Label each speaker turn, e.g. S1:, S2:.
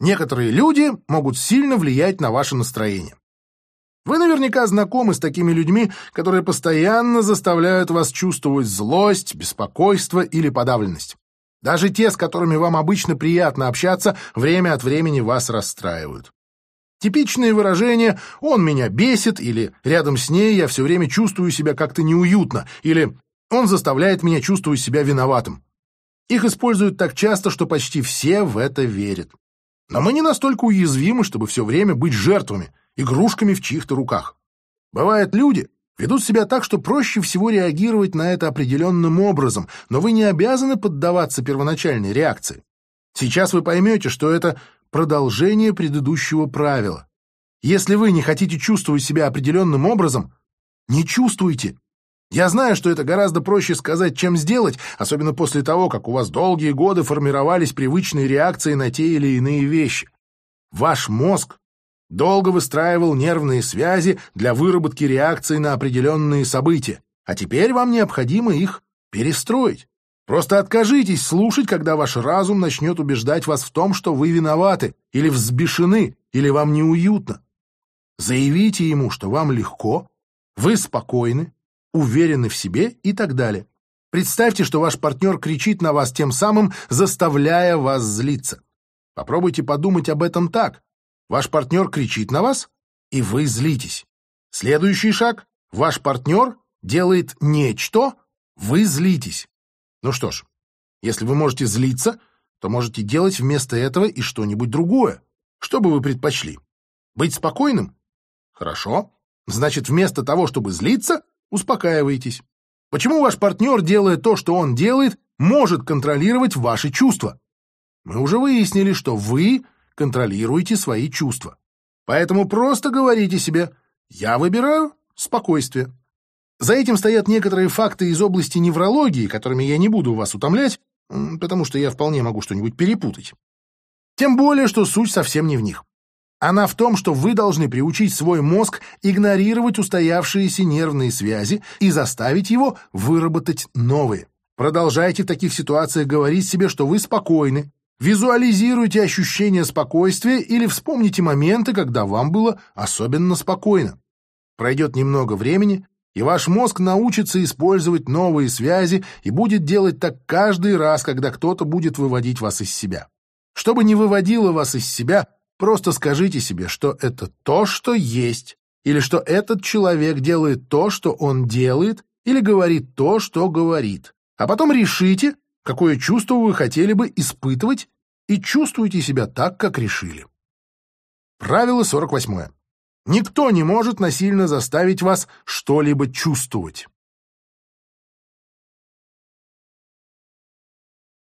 S1: Некоторые люди могут сильно влиять на ваше настроение. Вы наверняка знакомы с такими людьми, которые постоянно заставляют вас чувствовать злость, беспокойство или подавленность. Даже те, с которыми вам обычно приятно общаться, время от времени вас расстраивают. Типичные выражения «он меня бесит» или «рядом с ней я все время чувствую себя как-то неуютно» или «он заставляет меня чувствовать себя виноватым». Их используют так часто, что почти все в это верят. Но мы не настолько уязвимы, чтобы все время быть жертвами, игрушками в чьих-то руках. Бывают люди, ведут себя так, что проще всего реагировать на это определенным образом, но вы не обязаны поддаваться первоначальной реакции. Сейчас вы поймете, что это продолжение предыдущего правила. Если вы не хотите чувствовать себя определенным образом, не чувствуйте. Я знаю, что это гораздо проще сказать, чем сделать, особенно после того, как у вас долгие годы формировались привычные реакции на те или иные вещи. Ваш мозг долго выстраивал нервные связи для выработки реакции на определенные события, а теперь вам необходимо их перестроить. Просто откажитесь слушать, когда ваш разум начнет убеждать вас в том, что вы виноваты, или взбешены, или вам неуютно. Заявите ему, что вам легко, вы спокойны, уверены в себе и так далее. Представьте, что ваш партнер кричит на вас тем самым, заставляя вас злиться. Попробуйте подумать об этом так. Ваш партнер кричит на вас, и вы злитесь. Следующий шаг. Ваш партнер делает нечто, вы злитесь. Ну что ж, если вы можете злиться, то можете делать вместо этого и что-нибудь другое. Что бы вы предпочли? Быть спокойным? Хорошо. Значит, вместо того, чтобы злиться, успокаиваетесь. Почему ваш партнер, делая то, что он делает, может контролировать ваши чувства? Мы уже выяснили, что вы контролируете свои чувства. Поэтому просто говорите себе «я выбираю спокойствие». За этим стоят некоторые факты из области неврологии, которыми я не буду вас утомлять, потому что я вполне могу что-нибудь перепутать. Тем более, что суть совсем не в них. Она в том, что вы должны приучить свой мозг игнорировать устоявшиеся нервные связи и заставить его выработать новые. Продолжайте в таких ситуациях говорить себе, что вы спокойны. Визуализируйте ощущение спокойствия или вспомните моменты, когда вам было особенно спокойно. Пройдет немного времени, и ваш мозг научится использовать новые связи и будет делать так каждый раз, когда кто-то будет выводить вас из себя. Чтобы не выводило вас из себя, Просто скажите себе, что это то, что есть, или что этот человек делает то, что он делает, или говорит то, что говорит. А потом решите, какое чувство вы хотели бы испытывать, и чувствуйте себя так, как решили. Правило 48. Никто не может насильно заставить вас что-либо чувствовать.